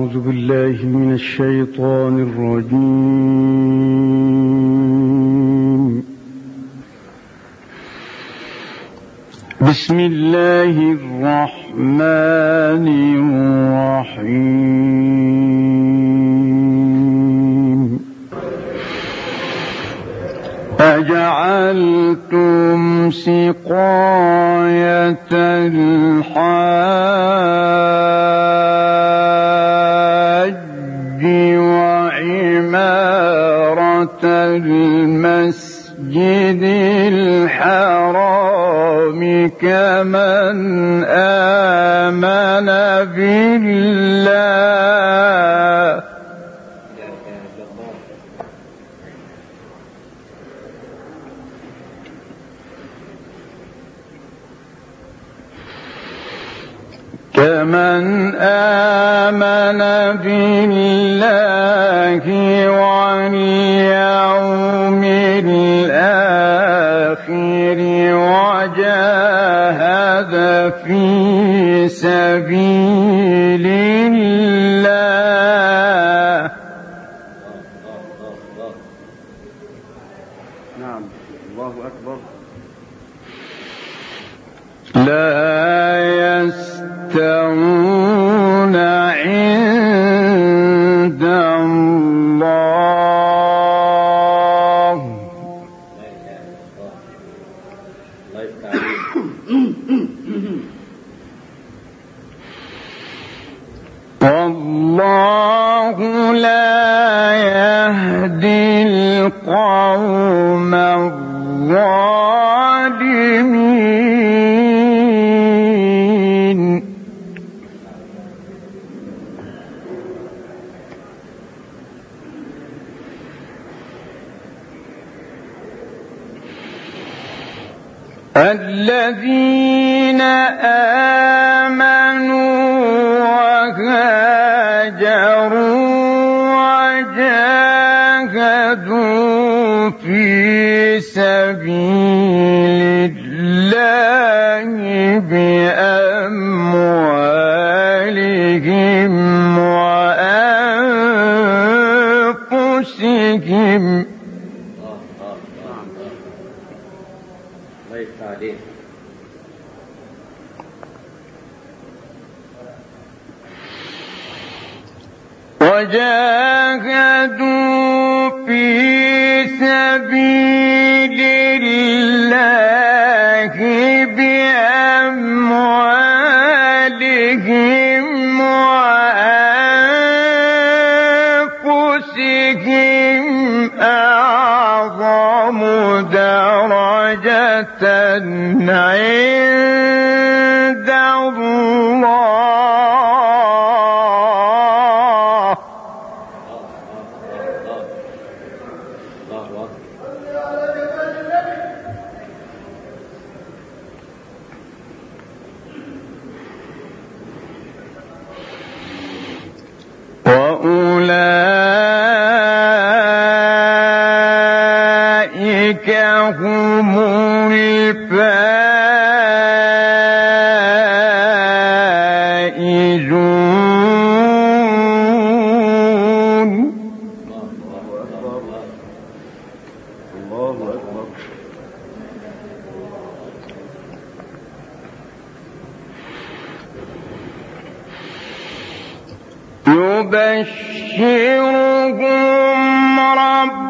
أعوذ بالله من الشيطان الرجيم. بسم الله الرحمن الرحيم. أجعلتم سقاية الحاج المسجد الحرام كمن آمن بالله. كمن آمن بالله في سبيل الله وجاهدوا في سبيل الله بأموالهم وأنفسهم أعظم درجة عند الله أكبر. يبشرهم ربهم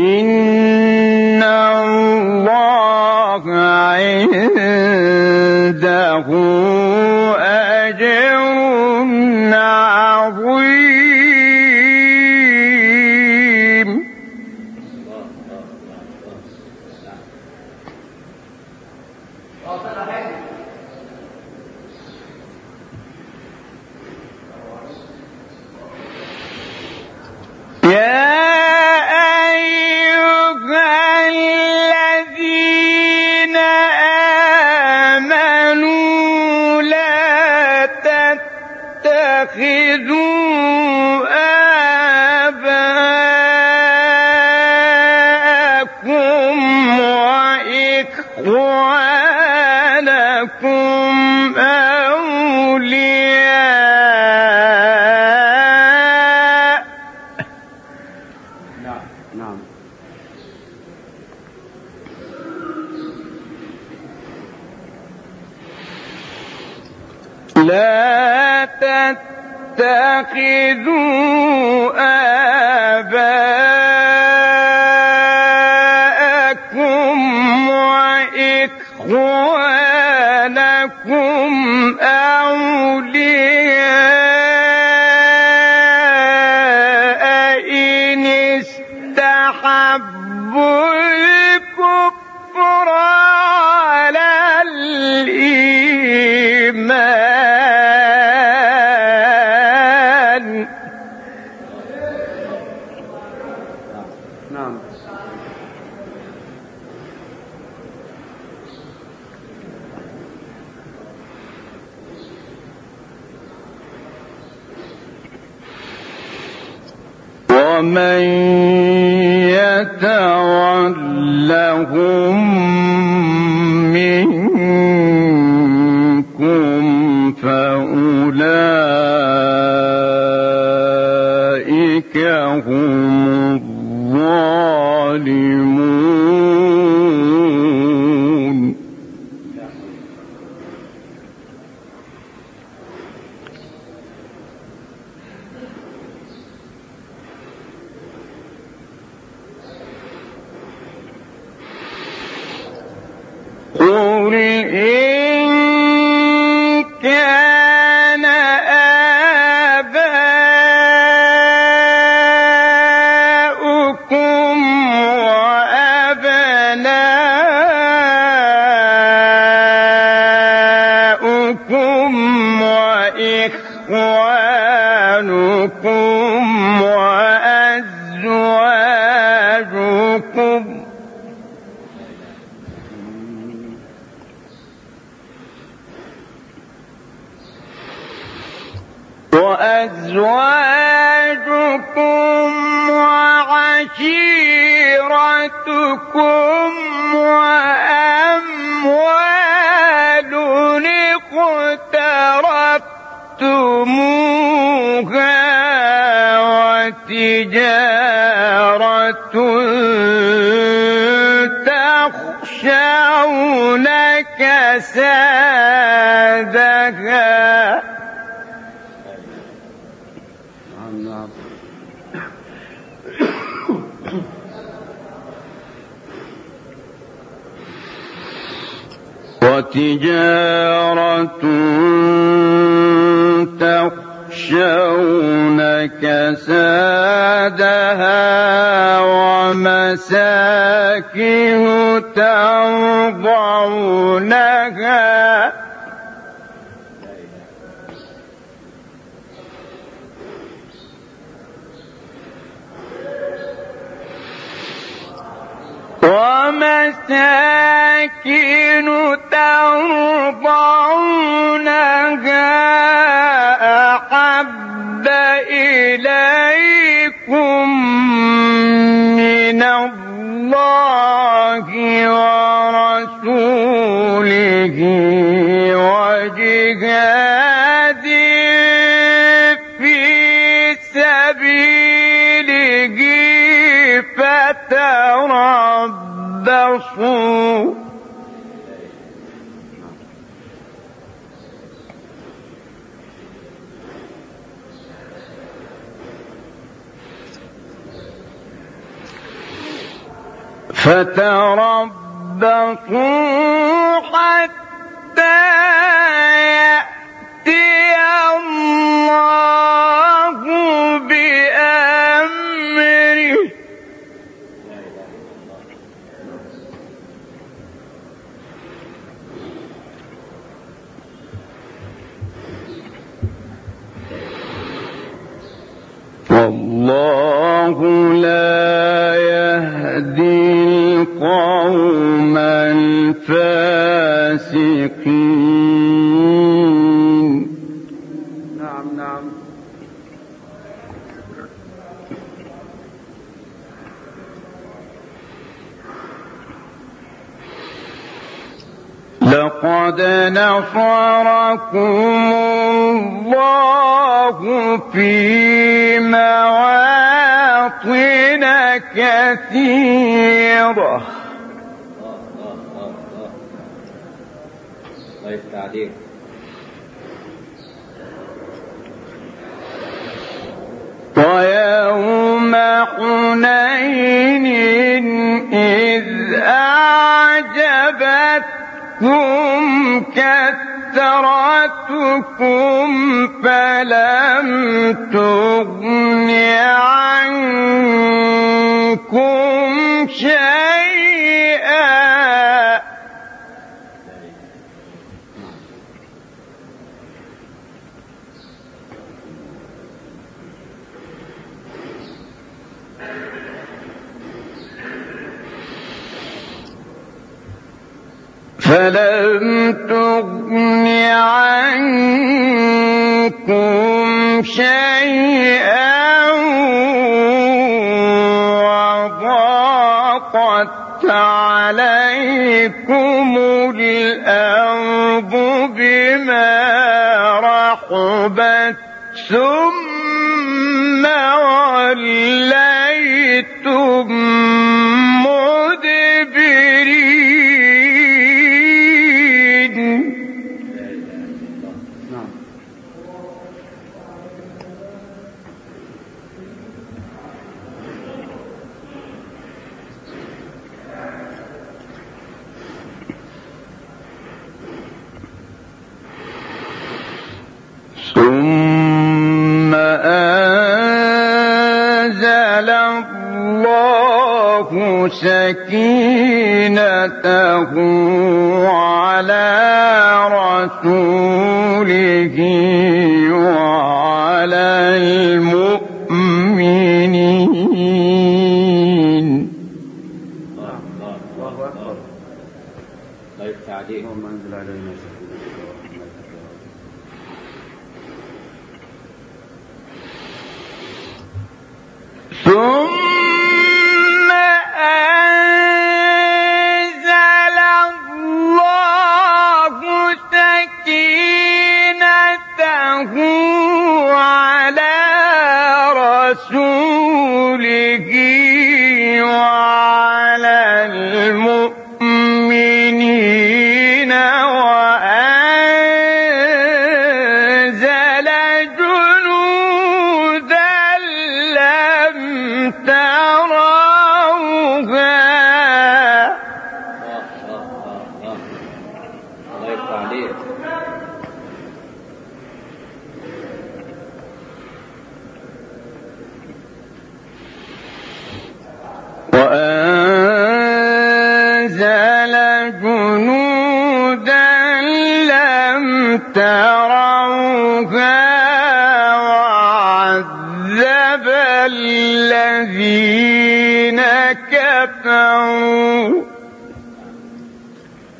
mean استحبوا هم الظالمون وأزواجكم وأزواجكم وعشيرتكم وأموال نعم نعم وتجارة الله ورسوله وجهاد فتربصوا حتى نصركم الله في مواطن كثيرة طيب، ويوم حنين إذ أعجبتكم كثرتكم فلم تغن عنكم شيئا. فلم تغن عنكم شيئا وضاقت عليكم الأرض بما رحبت ثم وليتم الله سكينته على رسوله. تروها وعذب الذين كفروا.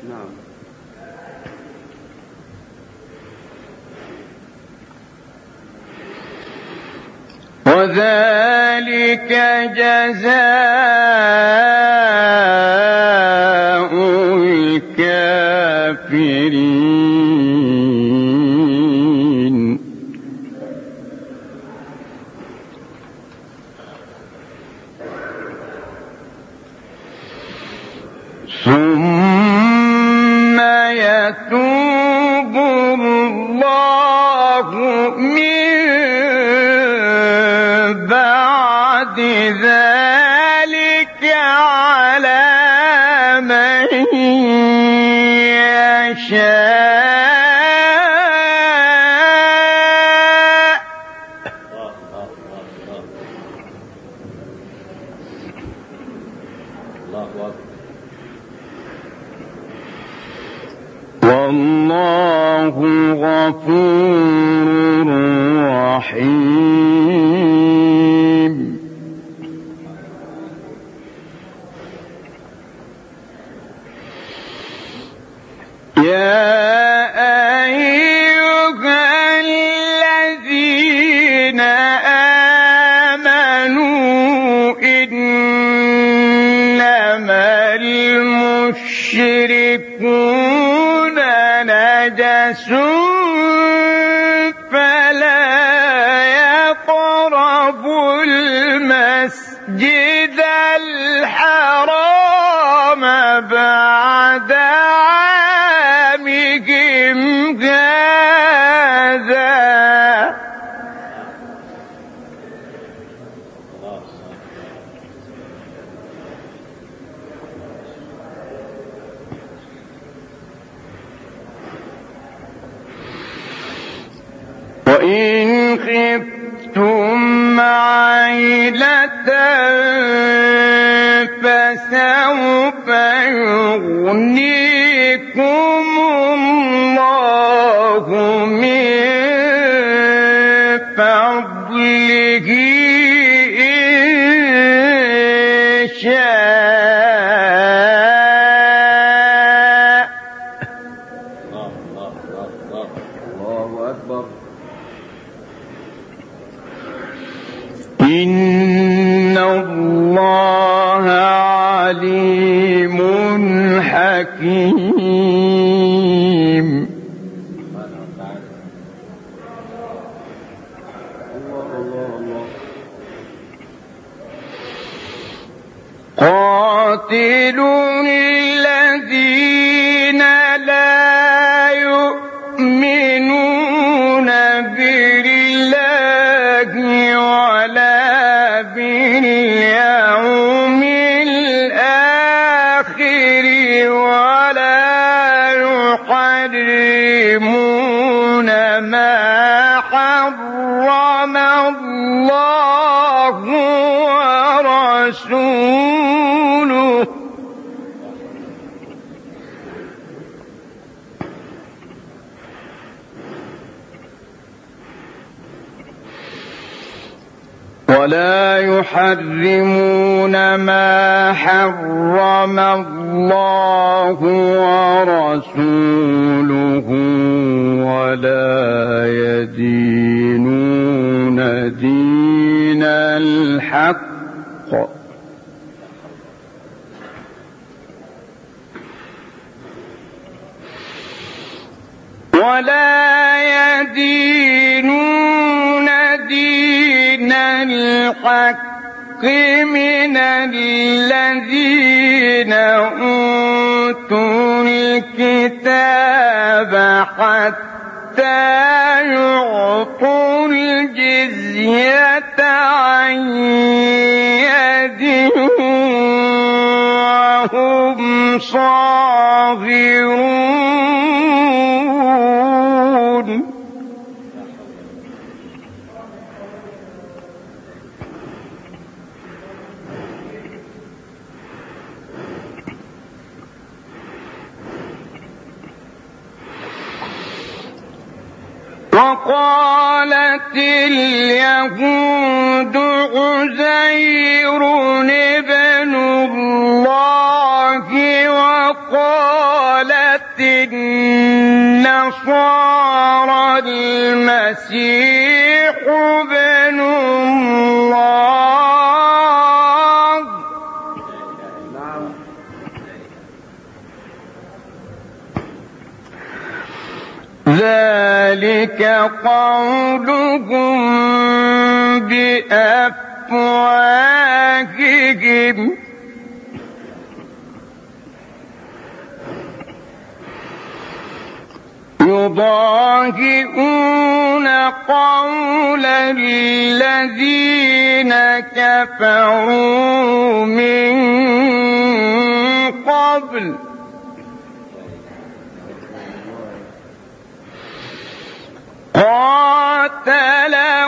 نعم. وذلك جزاء من بعد ذلك على من يشاء. والله غفور through خفتم عيلة فسوف يغنيكم قاتلوا ولا يحرمون ما حرم الله ورسوله ولا يدينون دين الحق. ولا يدينون دين الحق من الذين أوتوا الكتاب حتى يعطوا الجزية عن اليهود عزير ابن الله وقالت النصارى المسيح ابن ذلك قولهم بأفواههم. يضاهئون قول الذين كفروا من قبل قاتلهم الله لا إله إلا الله أنا يؤفكون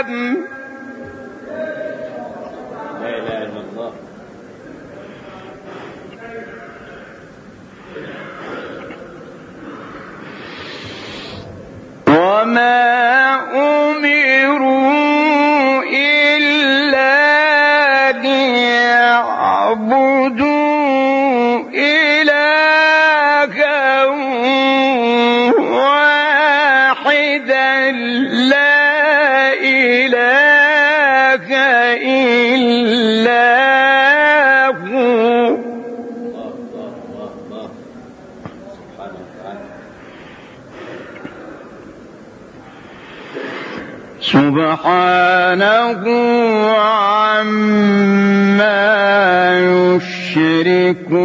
الذنب لا إله إلا الله. وما سبحانه عما يشركون.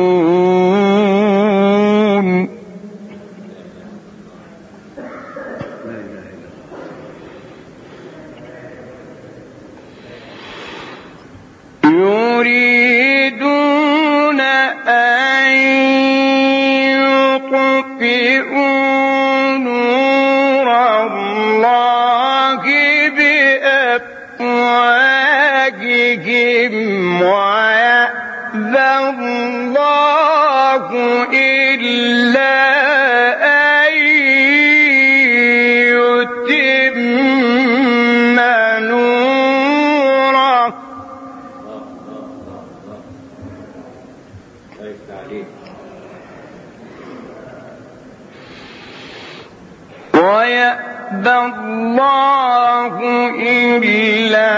ويأبى الله إلا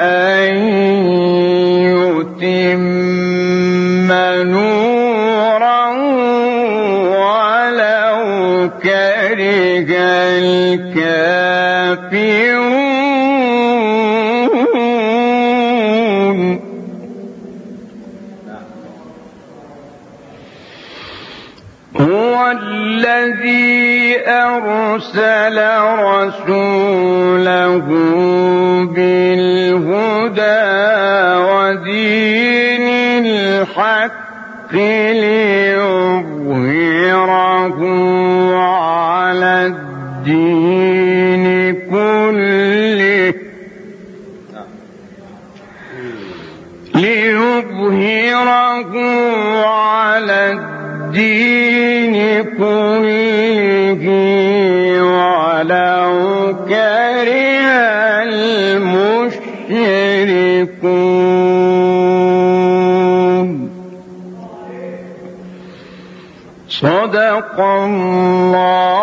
أن يتم ولو كره أرسل رسوله بالهدى ودين الحق ليظهره على الدين كله. ليظهره على الدين كله. صدق الله.